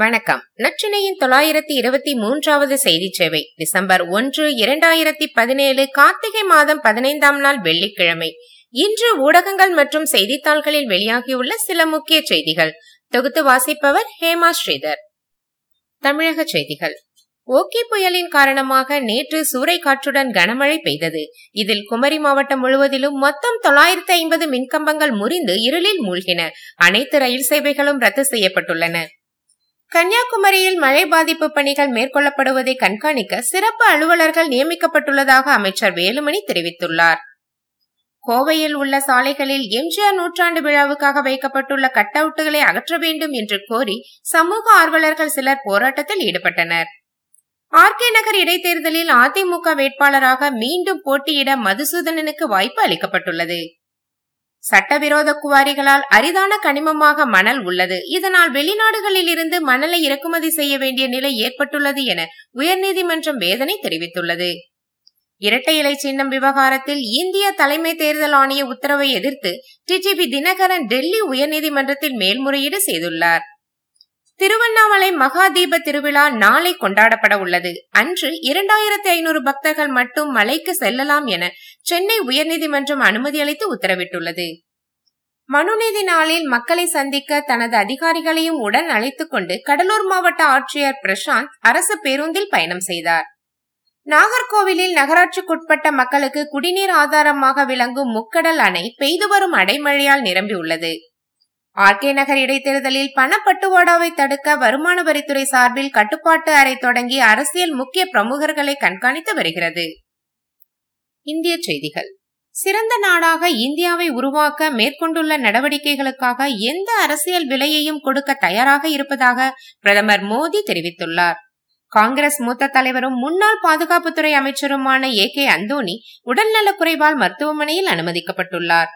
வணக்கம். நச்சினையின் தொள்ளாயிரத்தி இருபத்தி மூன்றாவது செய்தி சேவை. டிசம்பர் ஒன்று இரண்டாயிரத்தி பதினேழு கார்த்திகை மாதம் பதினைந்தாம் நாள் வெள்ளிக்கிழமை. இன்று ஊடகங்கள் மற்றும் செய்தித்தாள்களில் வெளியாகியுள்ள சில முக்கிய செய்திகள். தொகுத்து வாசிப்பவர் ஹேமா ஸ்ரீதர். தமிழக செய்திகள். ஓகே புயலின் காரணமாக நேற்று சூறைக்காற்றுடன் கனமழை பெய்தது. இதில் குமரி மாவட்டம் முழுவதிலும் மொத்தம் தொள்ளாயிரத்தி ஐம்பது மின்கம்பங்கள் முறிந்து இருளில் மூழ்கின. அனைத்து ரயில் சேவைகளும் ரத்து செய்யப்பட்டுள்ளன. கன்னியாகுமரியில் மழை பாதிப்பு பணிகள் மேற்கொள்ளப்படுவதை கண்காணிக்க சிறப்பு அலுவலர்கள் நியமிக்கப்பட்டுள்ளதாக அமைச்சர் வேலுமணி தெரிவித்துள்ளார். கோவையில் உள்ள சாலைகளில் எம்ஜிஆர் நூற்றாண்டு விழாவுக்காக வைக்கப்பட்டுள்ள கட் அவுட்டுகளை அகற்ற வேண்டும் என்று கோரி சமூக ஆர்வலர்கள் சிலர் போராட்டத்தில் ஈடுபட்டனர். ஆர் கே நகர் இடைத்தேர்தலில் அதிமுக வேட்பாளராக மீண்டும் போட்டியிட மதுசூதனனுக்கு வாய்ப்பு அளிக்கப்பட்டுள்ளது. சட்டவிரோத குவாரிகளால் அரிதான கனிமமாக மணல் உள்ளது. இதனால் வெளிநாடுகளில் இருந்து மணலை இறக்குமதி செய்ய வேண்டிய நிலை ஏற்பட்டுள்ளது என உயர்நீதிமன்றம் வேதனை தெரிவித்துள்ளது. இரட்டை இலை சின்னம் விவகாரத்தில் இந்திய தலைமை தேர்தல் ஆணைய உத்தரவை எதிர்த்து டிஜிபி தினகரன் டெல்லி உயர்நீதிமன்றத்தில் மேல்முறையீடு செய்துள்ளார். திருவண்ணாமலை மகாதீப திருவிழா நாளை கொண்டாடப்பட உள்ளது. அன்று இரண்டாயிரத்தி ஐநூறு பக்தர்கள் மட்டும் மலைக்கு செல்லலாம் என சென்னை உயர்நீதிமன்றம் அனுமதி அளித்து உத்தரவிட்டுள்ளது. மனுநீதி நாளில் மக்களை சந்திக்க தனது அதிகாரிகளையும் உடன் அழைத்துக் கொண்டு கடலூர் மாவட்ட ஆட்சியர் பிரசாந்த் அரசு பேருந்தில் பயணம் செய்தார். நாகர்கோவிலில் நகராட்சிக்குட்பட்ட மக்களுக்கு குடிநீர் ஆதாரமாக விளங்கும் முக்கடல் அணை பெய்து வரும் அடைமழையால் நிரம்பியுள்ளது. ஆர் கே நகர் இடைத்தேர்தலில் பணப்பட்டுவாடாவை தடுக்க வருமான வரித்துறை சார்பில் கட்டுப்பாட்டு அறை தொடங்கி அரசியல் முக்கிய பிரமுகர்களை கண்காணித்து வருகிறது. இந்திய செய்திகள். சிறந்த நாடாக இந்தியாவை உருவாக்க மேற்கொண்டுள்ள நடவடிக்கைகளுக்காக எந்த அரசியல் விலையையும் கொடுக்க தயாராக இருப்பதாக பிரதமர் மோடி தெரிவித்துள்ளார். காங்கிரஸ் மூத்த தலைவரும் முன்னாள் பாதுகாப்புத்துறை அமைச்சருமான ஏ கே அந்தோனி உடல்நலக் குறைவால் மருத்துவமனையில் அனுமதிக்கப்பட்டுள்ளார்.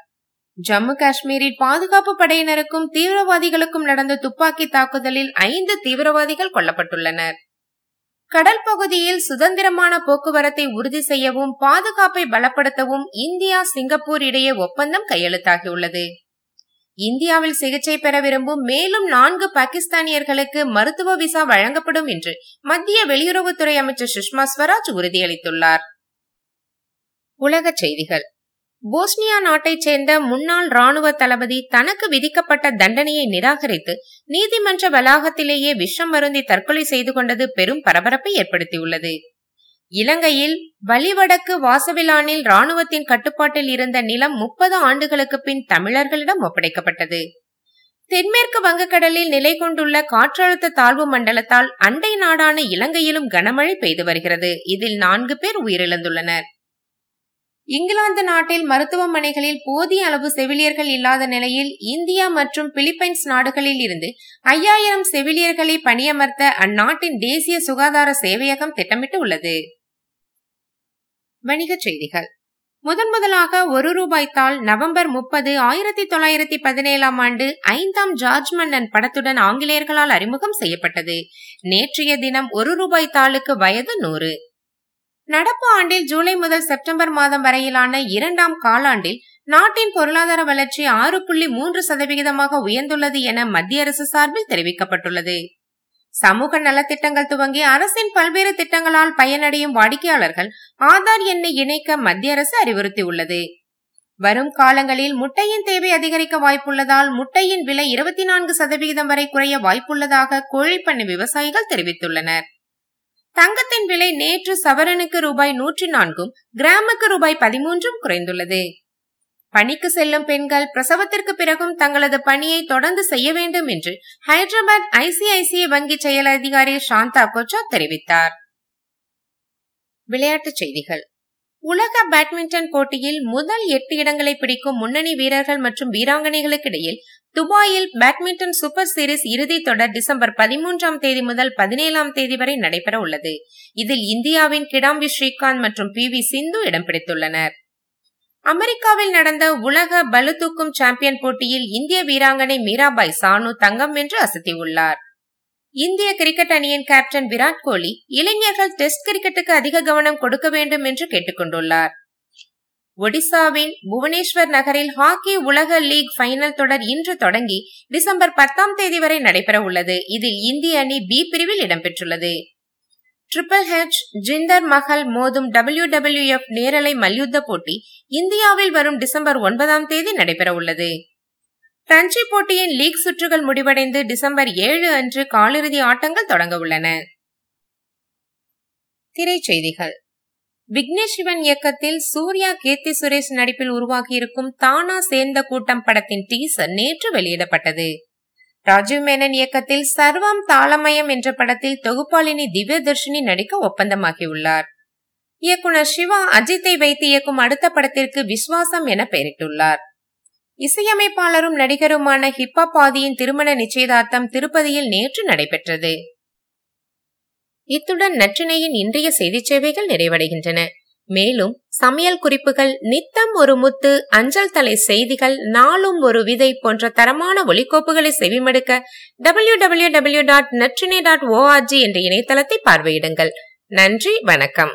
ஜம்மு காஷ்மீரில் பாதுகாப்பு படையினருக்கும் தீவிரவாதிகளுக்கும் நடந்த துப்பாக்கி தாக்குதலில் ஐந்து தீவிரவாதிகள் கொல்லப்பட்டுள்ளனர். கடல் பகுதியில் சுதந்திரமான போக்குவரத்தை உறுதி செய்யவும் பாதுகாப்பை பலப்படுத்தவும் இந்தியா சிங்கப்பூர் இடையே ஒப்பந்தம் கையெழுத்தாகியுள்ளது. இந்தியாவில் சிகிச்சை பெற விரும்பும் மேலும் நான்கு பாகிஸ்தானியர்களுக்கு மருத்துவ விசா வழங்கப்படும் என்று மத்திய வெளியுறவுத்துறை அமைச்சர் சுஷ்மா ஸ்வராஜ் உறுதியளித்துள்ளார். உலக செய்திகள். போஸ்னியா நாட்டைச் சேர்ந்த முன்னாள் ராணுவ தளபதி தனக்கு விதிக்கப்பட்ட தண்டனையை நிராகரித்து நீதிமன்ற வளாகத்திலேயே விஷம் மருந்தி தற்கொலை செய்து கொண்டது பெரும் பரபரப்பை ஏற்படுத்தியுள்ளது. இலங்கையில் வலிவடக்கு வாசவிலானில் ராணுவத்தின் கட்டுப்பாட்டில் இருந்த நிலம் முப்பது ஆண்டுகளுக்கு பின் தமிழர்களிடம் ஒப்படைக்கப்பட்டது. தென்மேற்கு வங்கக்கடலில் நிலை கொண்டுள்ள காற்றழுத்த தாழ்வு மண்டலத்தால் அண்டை நாடான இலங்கையிலும் கனமழை பெய்து வருகிறது. இதில் நான்கு பேர் உயிரிழந்துள்ளனர். இங்கிலாந்து நாட்டில் மருத்துவமனைகளில் போதிய அளவு செவிலியர்கள் இல்லாத நிலையில் இந்தியா மற்றும் பிலிப்பைன்ஸ் நாடுகளில் இருந்து ஐயாயிரம் செவிலியர்களை பணியமர்த்த அந்நாட்டின் தேசிய சுகாதார சேவையகம் திட்டமிட்டு உள்ளது. வணிகச் செய்திகள். முதன் முதலாக ஒரு ரூபாய் தாள் நவம்பர் முப்பது ஆயிரத்தி தொள்ளாயிரத்தி பதினேழாம் ஆண்டு ஐந்தாம் ஜார்ஜ் மன்னன் படத்துடன் ஆங்கிலேயர்களால் அறிமுகம் செய்யப்பட்டது. நேற்றைய தினம் ஒரு ரூபாய் தாளுக்கு வயது நூறு. நடப்பு ஆண்டில் ஜூலை முதல் செப்டம்பர் மாதம் வரையிலான இரண்டாம் காலாண்டில் நாட்டின் பொருளாதார வளர்ச்சி ஆறு புள்ளி மூன்று சதவிகிதமாக உயர்ந்துள்ளது என மத்திய அரசு சார்பில் தெரிவிக்கப்பட்டுள்ளது. சமூக நலத்திட்டங்கள் துவங்கி அரசின் பல்வேறு திட்டங்களால் பயனடையும் வாடிக்கையாளர்கள் ஆதார் எண்ணை இணைக்க மத்திய அரசு அறிவுறுத்தியுள்ளது. வரும் காலங்களில் முட்டையின் தேவை அதிகரிக்க வாய்ப்புள்ளதால் முட்டையின் விலை இருபத்தி நான்கு சதவிகிதம் வரை குறைய வாய்ப்புள்ளதாக கோழிப்பண்ணை விவசாயிகள் தெரிவித்துள்ளனர். தங்கத்தின் விலை நேற்று சவரனுக்கு ரூபாய் நூற்றி நான்கும் கிராமுக்கு ரூபாய் பதிமூன்றும் குறைந்துள்ளது. பணிக்கு செல்லும் பெண்கள் பிரசவத்திற்கு பிறகும் தங்களது பணியை தொடர்ந்து செய்ய வேண்டும் என்று ஹைதராபாத் ஐசிஐசிஐ வங்கி செயல் அதிகாரி சாந்தா கொச்சா தெரிவித்தார். விளையாட்டுச் செய்திகள். உலக பேட்மிண்டன் போட்டியில் முதல் எட்டு இடங்களை பிடிக்கும் முன்னணி வீரர்கள் மற்றும் வீராங்கனைகளுக்கு இடையில் துபாயில் பேட்மிண்டன் சூப்பர் சீரிஸ் இறுதி தொடர் டிசம்பர் பதிமூன்றாம் தேதி முதல் பதினேழாம் தேதி வரை நடைபெற உள்ளது. இதில் இந்தியாவின் கிடாம்பி ஸ்ரீகாந்த் மற்றும் பி வி சிந்து இடம் பிடித்துள்ளனர். அமெரிக்காவில் நடந்த உலக பளுதூக்கும் சாம்பியன் போட்டியில் இந்திய வீராங்கனை மீராபாய் சானு தங்கம் வென்று அசத்தியுள்ளார். இந்திய கிரிக்கெட் அணியின் கேப்டன் விராட் கோலி இளைஞர்கள் டெஸ்ட் கிரிக்கெட்டுக்கு அதிக கவனம் கொடுக்க வேண்டும் என்று கேட்டுக்கொண்டுள்ளார். ஒடிசாவின் புவனேஸ்வர் நகரில் ஹாக்கி உலக லீக் ஃபைனல் தொடர் இன்று தொடங்கி டிசம்பர் பத்தாம் தேதி வரை நடைபெற உள்ளது. இதில் இந்திய அணி பி பிரிவில் இடம்பெற்றுள்ளது. ட்ரிபிள் ஹெச் ஜிந்தர் மஹல் மோதும் டபிள்யூ டபிள்யூ எஃப் நேரலை மல்யுத்த போட்டி இந்தியாவில் வரும் டிசம்பர் ஒன்பதாம் தேதி நடைபெற உள்ளது. ரஞ்சி போட்டியின் லீக் சுற்றுகள் முடிவடைந்து டிசம்பர் ஏழு அன்று காலிறுதி ஆட்டங்கள் தொடங்க உள்ளன. திரைச்செய்திகள். விக்னேஷ் சிவன் இயக்கத்தில் சூர்யா கீர்த்தி சுரேஷ் நடிப்பில் உருவாகியிருக்கும் தானா சேர்ந்த கூட்டம் படத்தின் டீசர் நேற்று வெளியிடப்பட்டது. ராஜீவ் மேனன் இயக்கத்தில் சர்வம் தாளமயம் என்ற படத்தில் தொகுப்பாளினி திவ்யதர்ஷினி நடிக்க ஒப்பந்தமாகியுள்ளார். இயக்குனர் சிவா அஜித்தை வைத்து இயக்கும் அடுத்த படத்திற்கு விஸ்வாசம் என பெயரிட்டுள்ளார். இசையமைப்பாளரும் நடிகருமான ஹிப்ஹாப் ஆதியின் திருமண நிச்சயதார்த்தம் திருப்பதியில் நேற்று நடைபெற்றது. இத்துடன் நற்றினையின் இன்றைய செய்தி சேவைகள் நிறைவடைகின்றன. மேலும் சமையல் குறிப்புகள் நித்தம் ஒரு முத்து அஞ்சல் தலை செய்திகள் நாளும் ஒரு விதை போன்ற தரமான ஒலிக்கோப்புகளை செவிமடுக்க W W W dot Natrinai dot ORG என்ற இணையதளத்தை பார்வையிடுங்கள். நன்றி வணக்கம்.